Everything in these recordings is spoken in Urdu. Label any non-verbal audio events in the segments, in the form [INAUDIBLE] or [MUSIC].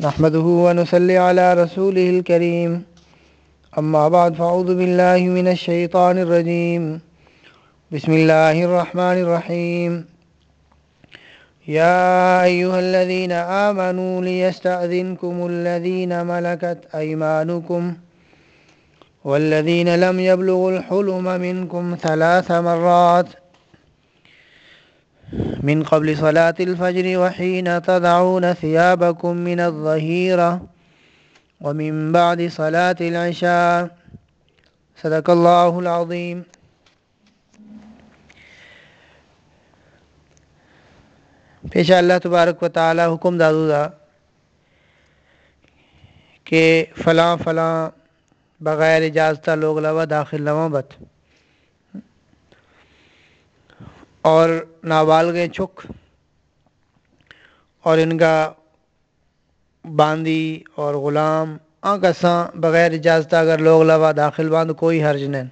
نحمده ونصلي على رسوله الكريم. أما بعد فأعوذ بالله من الشيطان الرجيم. بسم الله الرحمن الرحيم. يا أيها الذين آمنوا ليستأذنكم الذين ملكت أيمانكم والذين لم يبلغوا الحلم منكم ثلاث مرات من قبل صلاة الفجر وحين تضعون ثيابكم من الظهيرة ومن بعد صلاة العشاء. صدق الله العظيم. پیشہ اللہ تبارک و تعالی حکم دادو دا کہ فلاں فلاں بغیر اجازت لوگ لوا داخل لوا بت۔ اور نابالغ چھک اور ان کا باندی اور غلام آساں بغیر اجازت اگر لوگ لوا داخل باندھ کوئی حرج نہیں۔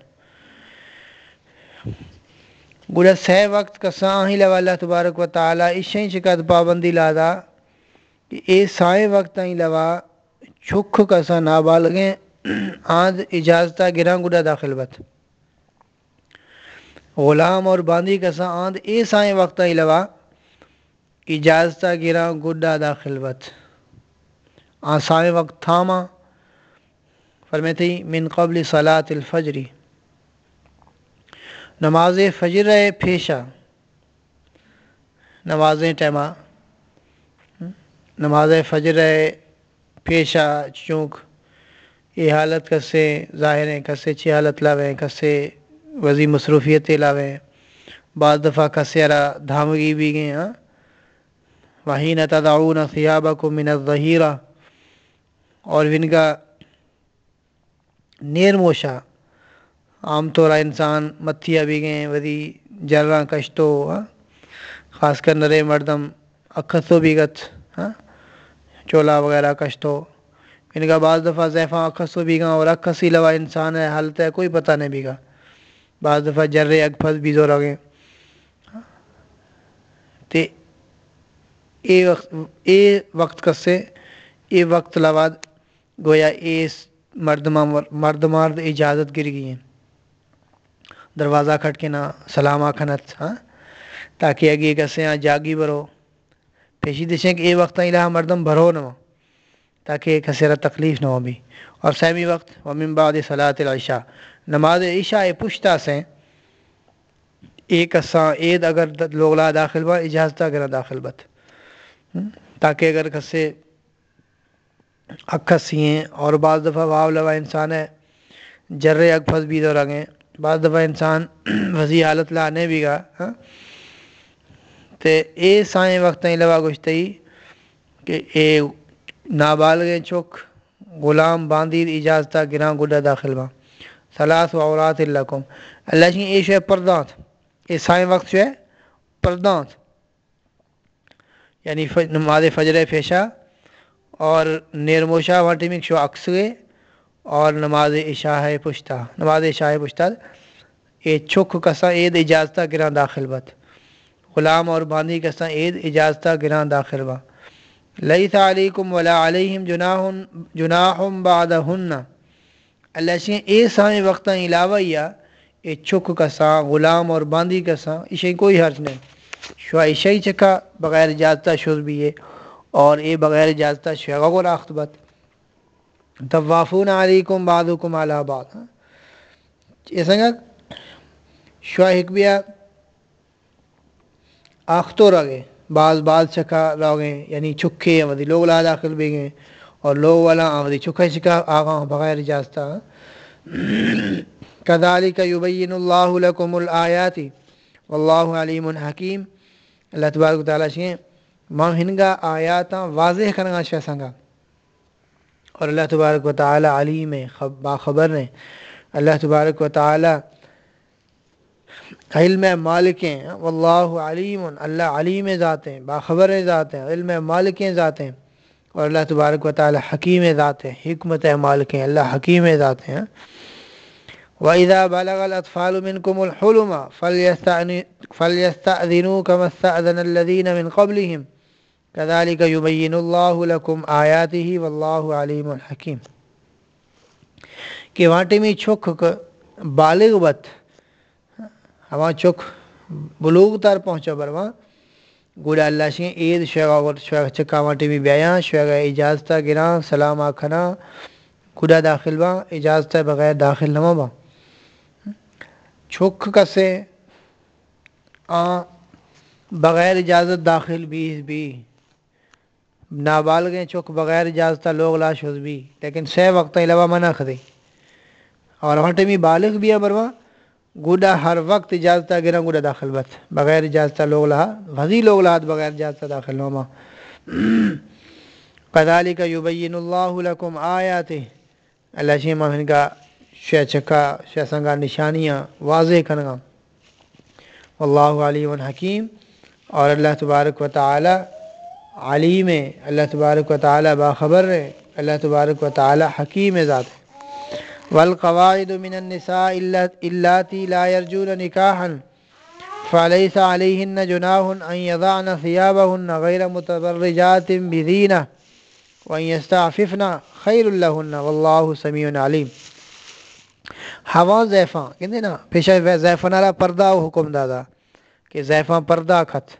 گڑا سہ وقت کساں ہی لوا اللہ تبارک و تعالیٰ اشیں شکت پابندی لادا کہ اے سائے وقت ہی لوا چھک کساں نابالغیں آند اجازتہ گراں گڑا داخل بت۔ غلام اور باندی کساں آند اے سائیں وقت ہی لوا اجازتہ گراں گڈا داخل بت آ سائیں وقت تھاما۔ فرمیتی من قبل صلاة الفجری نماز فجر پیشہ۔ نمازیں ٹیما۔ نماز فجر پیشہ چونک یہ حالت کسے ظاہریں کسے چی حالت لاویں کسے وزی مصروفیت لاویں بعض دفعہ کسے ارا دھامگی بھی گئے ہاں وحین تدعون ثیابکم من الظہیرہ اور ان کا نیر موشا۔ عام طور انسان متھیا بھی گئے ودی جرا کشتو ہاں خاص کر نرے مردم اکھسو بھی گت ہاں چولا وغیرہ کشتو۔ ان کا بعض دفعہ زیفاں اکھسو بھی گا اور اکھسی لوا انسان ہے، حالت ہے، کوئی پتہ نہیں بھی گا۔ بعض دفعہ جرے اگ پھس بھی زور گئے تے اے وقت اے وقت کسے، اے وقت لواد گویا اے مرد مرد مرد اجازت گر گئی ہیں۔ دروازہ کھٹ کے نہ سلام آخنت ہاں؟ تاکہ اگے کسے ہاں جاگی برو۔ پیشی دشیں کہ اے وقت ہی لہا مردم بھرو نہ تاکہ کسے تکلیف نہ ہو بھی۔ اور سیمی وقت، ومن بعد صلاة العشاء۔ نماز عشاء پشتا سے، ایک اساں عید اگر لوگ لا داخل با اجازت اگر داخل بت تاکہ اگر کسے اکھس ہیں اور بعض دفعہ واو لوا انسان ہے، جرے اگ پھس بھی دو رگیں بعض دفعہ انسان [CLEARS THROAT] وزی حالت لانے بھی گا ہاں۔ تے اے سائیں وقت ہی لوا گشتئی کہ اے نابالغ چوک غلام باندیر اجازتہ گراں گڈا داخل با ثلاث و اورات لکم۔ اللہ جی اے شو ہے پردانت۔ اے سائیں وقت شو ہے پردانت۔ یعنی نماز فجر پیشہ اور نیرموشا واٹمک شو اکسوے اور نماز عشاء پشتا۔ نماز عشاء پشتا۔ اے چھک کسا عید اجازتہ گراں داخل بت غلام اور باندھی کسا عید اجازتہ گراں داخل با لیس علیکم ولا علیہم جناح جناح بعدہن۔ اللہ شیں اے سائیں وقتاں علاوہ یا اے چھک کسا غلام اور باندھی کسا اسے کوئی حرج نہیں۔ شو عشاء چکا، بغیر اجازتہ شروع بھی ہے، اور اے بغیر اجازتہ شیغا کو راخت بت طوافون علیکم بعضکم علی بعض۔ یہ سنگا شواہک بیا آختو رگے بعض بعض چکا راگیں یعنی چکے آمدی لوگ لا داخل بھی گئے۔ اور لوگ والا آمدی چکا چکا آگاں بغیر اجازتہ کذالک یبین اللہ لکم الآیات۔ واللہ علیم حکیم۔ اللہ تبارک تعالیٰ شیں ماں ہنگا آیاتاں واضح کرنا شاہ سنگا۔ اور اللہ تبارک و تعالی علیم باخبر نے۔ اللہ تبارک و تعالی علم مالکیں واللہ علیم، اللہ علیم ذات ہیں، باخبر ذات ہیں، علم مالکیں ذات ہیں۔ اور اللہ تبارک و تعالی حکیم ذات ہیں، حکمت مالکیں اللہ حکیم ذات ہیں۔ وَإِذَا بَلَغَ الْأَطْفَالُ مِنْكُمُ الْحُلُمَ فَلْيَسْتَأْذِنُوا كَمَا اسْتَأْذَنَ الَّذِينَ مِنْ قَبْلِهِمْ۔ کدالی کا یبین اللہ لکم آیاتی ہی و کہ واٹے میں چھک بالغ بت ہاں، ہاں، ہوا چھک بلوغ تر پہنچا برواں گوڑا اللہ سے عید شیگا شیگا چکا واٹے میں بیاں شیگا اجازتہ گراں، سلام آکھنا گوڑا داخل با اجازتہ بغیر داخل نہ با۔ چھک کسے، آ، بغیر اجازت داخل بھی بھی۔ نابالغیں چک بغیر اجازت لوگ لاش بھی۔ لیکن سے وقت علاوہ منع خدے اور وہاں ٹیمی بالغ بھی ہے بروا۔ گوڑا ہر وقت اجازت گرا گوڑا داخل بت بغیر اجازت لوگ لہا وزی لوگ لہا، بغیر اجازت داخل نوما قذالی کا یبین اللہ لکم آیاتے اللہ شیمہ ہن کا شہ چکا شہ سنگا نشانیاں واضح کنگا واللہ علیم حکیم۔ اور اللہ تبارک و تعالی علیم ہے۔ اللہ تبارک و تعالی باخبر ہے۔ اللہ تبارک و تعالی حکیم ذات ہے۔ والقواعد من النساء اللاتي لا يرجون نكاحا فليس عليهن جناه أن يضعن ثيابهن غير متبرجات بذينة وأن يستعففن خير لهن. والله سميع عليم. ਹਵਾ زيفا كندنا پیشا ਪੇਸ਼ਾ ਜ਼ੈਫਾਂ پردا ਪਰਦਾ دادا کہ زيفا پردا ਜ਼ੈਫਾਂ ਪਰਦਾ ਖਤ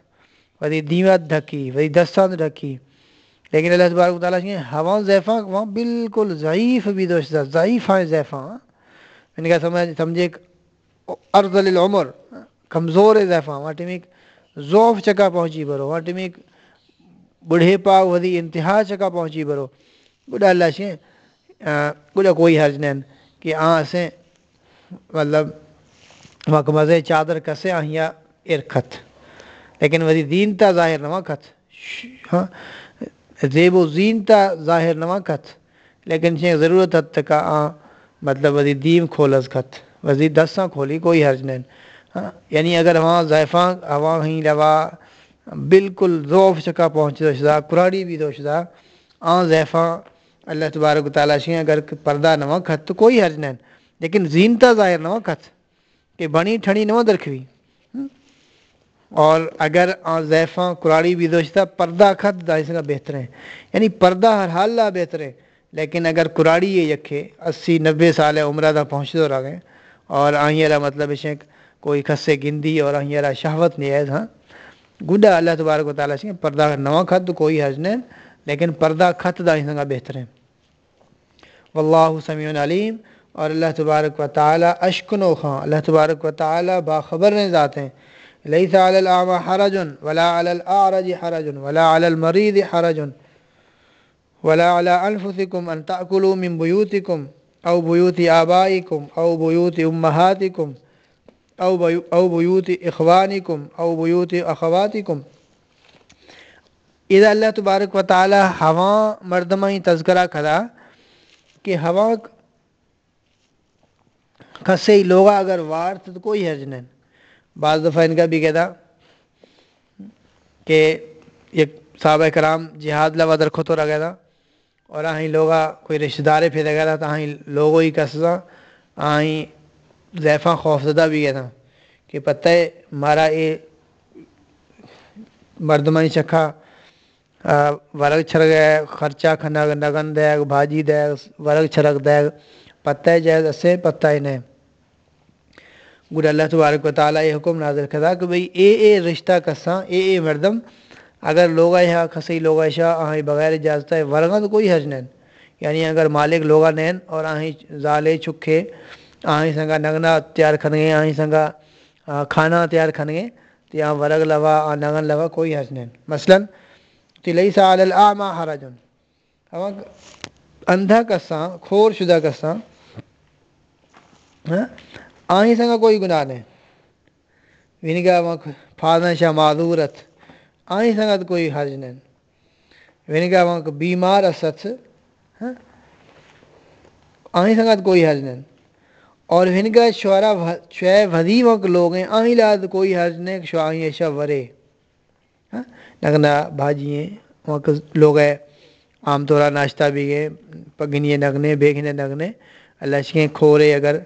ਵਦੀ ਦੀਵਾ دستان ਵਦੀ لیکن اللہ تبارک و تعالیٰ ہوا زیفاں وہاں بالکل ضعیف بھی دوست ضعیف ہیں زیفاں میں نے کہا سمجھ جی، سمجھے ارض العمر کمزور ہے زیفاں وہاں ٹیم ایک چکا پہنچی برو۔ وہاں ٹیم بڑھے پا ودی انتہا چکا پہنچی برو۔ بڑھا اللہ سے بڑھا کوئی حرج نہیں کہ آن سے مطلب وہاں مزے چادر کسے آہیا ارکھت۔ لیکن ودی دین تا ظاہر نہ، وہاں کھت۔ ہاں۔ زیب و زینتا ظاہر نہ کھت۔ لیکن شے ضرورت حد تک آ مطلب وزی دیم کھولز کھت۔ وزی دساں کھولی کوئی حرج نہیں۔ ہاں، یعنی اگر وہاں ذائفاں ہوا ہی لوا، بالکل ذوف چکا پہنچ دو شدہ قرآنی بھی دو شدہ۔ آ ذیفاں اللہ تبارک و تعالیٰ شیں اگر پردہ نہ کھت تو کوئی حرج نہیں۔ لیکن زینتا ظاہر نہ کھت کہ بنی ٹھنی نہ درکھوی۔ اور اگر زیفاں قراری بھی دوشتا پردہ خط دا اس کا بہتر ہے۔ یعنی پردہ ہر حال لا بہتر ہے، لیکن اگر قراری یہ یکھے، اسی نبے سال عمرہ دا پہنچ دو رہا گئے۔ اور آئیے مطلب اسے کوئی خصے گندی اور آئیے شہوت نہیں ہاں۔ گڈا اللہ تبارک و تعالیٰ سے پردہ نواں خط کوئی حج نہیں، لیکن پردہ خط دا اس کا بہتر ہے۔ واللہ سمیع علیم۔ اور اللہ تبارک و تعالیٰ اشکن و خاں اللہ تبارک و تعالیٰ باخبر نے ذات ہیں۔ ليس على الأعمى حرج ولا على الأعرج حرج ولا على المريض حرج ولا على أنفسكم أن تأكلوا من بيوتكم أو بيوت آبائكم أو بيوت أمهاتكم أو أو بيوت إخوانكم أو بيوت أخواتكم. إذا اللہ تبارک و تعالی ہوا مردمہ تذکرہ کرا کہ لوگا اگر وارت تو کوئی حرج نہیں۔ بعض دفعہ ان کا بھی کہتا کہ ایک صحابہ کرام جہاد لوا درخو تو رہ تھا اور آہیں لوگا کوئی رشتہ دارے پھر گیا تھا تو لوگوں ہی کسا آہیں زیفاں خوفزدہ بھی گیا تھا کہ پتہ ہے مارا یہ مردمانی چکھا ورگ چھرگ ہے خرچہ کھنا نگن دے، بھاجی دے ورگ چھرگ دے، پتہ ہے جائز اسے پتہ ہی نہیں گڑ اللہ تبارک و تعالیٰ یہ حکم نازل کرا کہ بھئی اے اے رشتہ کساں، اے اے مردم، اگر لوگا یہاں کسی لوگا شاہ آہیں بغیر اجازت ہے ورگا تو کوئی حج نہیں۔ یعنی اگر مالک لوگا نین اور آہیں زالے چکھے آہیں سنگا نگنا تیار کھنگے آہیں سنگا کھانا تیار کھنگے، تو یہاں ورگ لوا، آ، نگن لوا کوئی حج نہیں۔ مثلا تلیسا علی الاعمى حرجن۔ اندھا کساں کھور شدہ کساں ہاں آہیں سنگا کوئی گناہ نہیں۔ ونگا مک فادن شاہ معذورت آہیں سنگا تو کوئی حرج نہیں۔ ونگا بیمار اسد ہاں؟ آہیں سنگا تو کوئی حرج نہیں۔ اور ونگا شعرا شہ وزی وک لوگ ہیں۔ آہیں لاد کوئی حرج نہیں شو آہیں ورے۔ ہاں؟ نگنا بھاجی ہیں۔ وہاں لوگ ہے عام طورا ناشتہ بھی گئے پگنیے نگنے بیگنے نگنے۔ اللہ شکیں کھورے اگر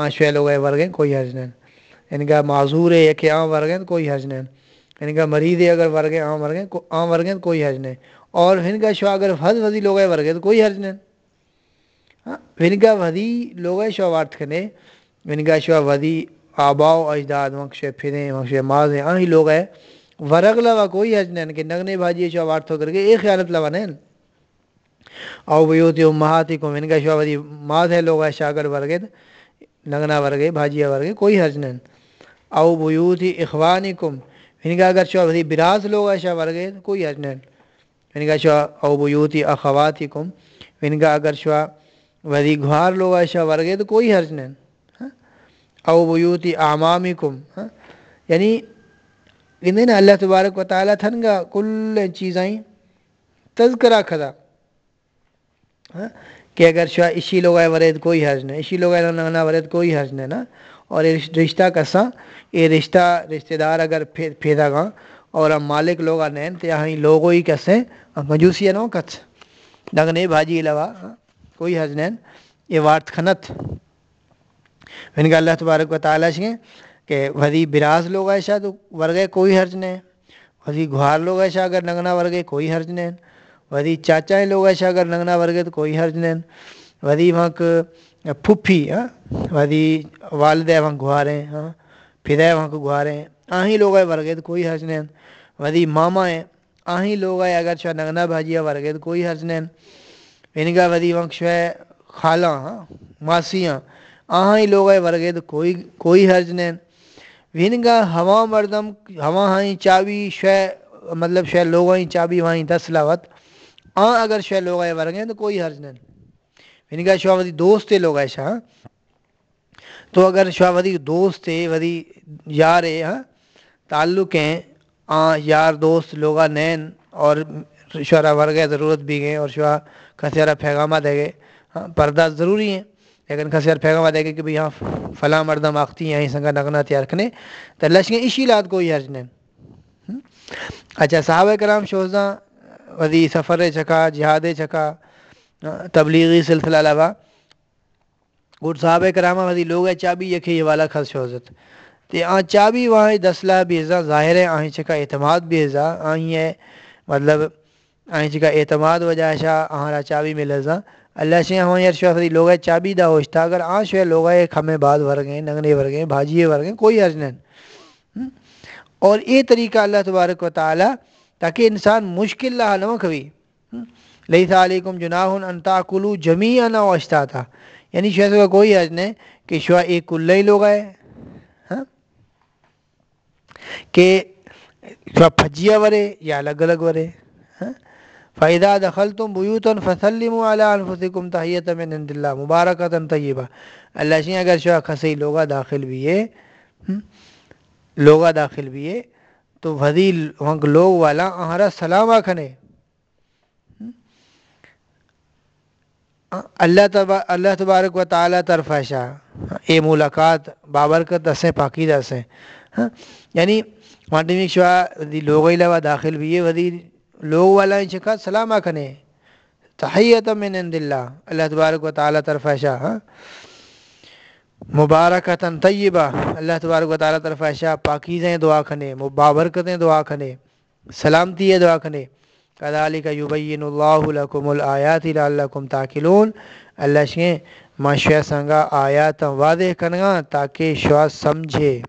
آ شویل ہو گئے ورگیں کوئی حرج نہیں ان یعنی کا معذور ہے کہ آ ورگیں کوئی حرج نہیں ان یعنی کا مریض ہے اگر ورگے عام ورگے عام ورگے تو کوئی حرج نہیں اور یعنی ان کا شو اگر حد وزی لوگ ہے کوئی حرج نہیں ہاں؟ ان کا ودی لوگ شو وارت کھنے ان کا شو ودی آباؤ اجداد مکش پھریں مکش ماز ہیں آہی لوگ ہے ورگ لوا کوئی حرج نہیں کہ نگنے بھاجی شو وارت ہو کر کے ایک خیالت لوا نہیں او بیوتی امہاتی کو ان کا شو ودی ماز ہے لوگ ہے شاگر ورگے نگنا ورگے، بھاجیا ورگے، کوئی حرج نہیں۔ او بیوتی اخوانی یعنی کم ان کا اگر شو براز لوگ ہے شاہ ورگے، کوئی حرج نہیں۔ یعنی ان کا شو او بیوتی اخواتی یعنی کم ان کا اگر شو ودی گھوار لوگ ہے شاہ ورگے، تو کوئی حرج نہیں۔ او بیوتی اعمامی کم ہاں۔ یعنی نا اللہ تبارک و تعالیٰ تھن گا کل چیزائیں تذکرہ کھدا ہاں۔ کہ اگر شاہ اسی لوگ آئے ورید کوئی حرج نہیں، اسی لوگ آئے نہ ورید کوئی حرج نہیں نا۔ اور یہ رشتہ کسا یہ رشتہ رشتہ دار اگر پھیدا گا اور ہم مالک لوگ نین تو یہاں لوگوں ہی کسے مجوسی ہے نا کچھ نگنے بھاجی علاوہ ہاں، کوئی حرج نہیں۔ یہ وارت کھنت۔ ان کا اللہ تبارک و تعالیٰ سے کہ ودی براز لوگ ایسا تو ورگے کوئی حرج نہیں۔ ودی گھوار لوگ ایسا اگر نگنا ورگے کوئی حرج نہیں۔ ودی چاچا لوگ ایسا اگر نگنا ورگے تو کوئی حرج نہیں۔ ودی وہاں پھپھی ہاں ودی والدہ وہاں گھوارے ہاں پھدے وہاں کو گھوارے آہیں لوگ ہے ورگے تو کوئی حرج نہیں۔ ودی ماما ہے آہیں لوگ ہے اگر شاہ نگنا بھاجیا ورگے تو کوئی حرج نہیں۔ ان کا ودی وقت شو ہے خالہ ہاں ماسیاں آہیں لوگ ہے ورگے تو کوئی کوئی حرج نہیں۔ ون کا ہوا مردم ہوا ہائیں چابی شے مطلب شے لوگ ہی چابی وہیں دس لاوت۔ آ اگر شے لوگ ہے تو کوئی حرج نہیں۔ ون کا شو ودی دوست لوگ ایسا تو اگر شو ودی دوست ودی یار ہے ہاں تعلق ہیں آ یار، دوست لوگا نین، اور شعرا ورگے ضرورت بھی گئے اور شعا کھسیارا پیغامہ دے گئے ہاں پردہ ضروری ہیں۔ لیکن کھسیار پیغامہ دے گئے کہ بھئی ہاں فلاں مردم آختی ہیں سنگا نگنا تیار کھنے تو لشکیں اسی لات کوئی حرج نہیں۔ اچھا صحابہ کرام شوزاں ودی سفر چکا، جہاد چکا، تبلیغی سلسلہ لوا گوٹ صحابہ کرامہ ودی لوگ ہے چابی یکھے یہ والا خس شوزت تے آ چابی وہاں دسلا بھی ازا ظاہر ہے آہیں چکا اعتماد بھی ازا آہیں ہے مطلب آہیں چکا اعتماد وجہ شاہ آہاں چابی مل ازا اللہ سے ہمیں یار شوہ لوگ ہے چابی دا ہوشتا اگر آن شوہ لوگ ہے کھمے بعد ورگیں نگنے ورگیں بھاجیے ورگیں کوئی حرج نہیں۔ اور یہ طریقہ اللہ تبارک و تعالی تاکہ انسان مشکل لہا نہ کبھی لیس علیکم جناح ان تاکلوا جمیعا او اشتاتا. یعنی شوہ کا کوئی حرج نہیں ہاں؟ کہ شوہ ایک کلہ ہی لوگ آئے کہ شوہ پھجیا ورے یا الگ الگ ورے ہاں؟ فائدہ دخل تم بیوتن فسلم علی انفسکم تحیت من عند اللہ مبارکتا طیبہ اللہ سے اگر شوہ کھسی لوگا داخل بھی ہے لوگا داخل بھی ہے تو وزی وہاں لوگ والا آہرا سلام آکھنے۔ اللہ تبا، اللہ تبارک و تعالی طرف شاہ اے ملاقات بابرکت دسیں پاکی دسیں یعنی وانٹی میں شوہ ودی لوگ علاوہ داخل بھی ہے۔ ودی لوگ والا چکا سلام آکھنے۔ تحیت من عند اللہ۔ اللہ تبارک و تعالی طرف شاہ مبارکتا طیبہ۔ اللہ تبارک و تعالیٰ طرف ایشا پاکیزیں دعا کھنے، مبابرکتیں دعا کھنے، سلامتی دعا کھنے۔ کذالک یبین اللہ لکم الآیات لعلکم تاکلون۔ اللہ شیں ما سنگا آیات واضح کنگا تاکہ شوا سمجھے۔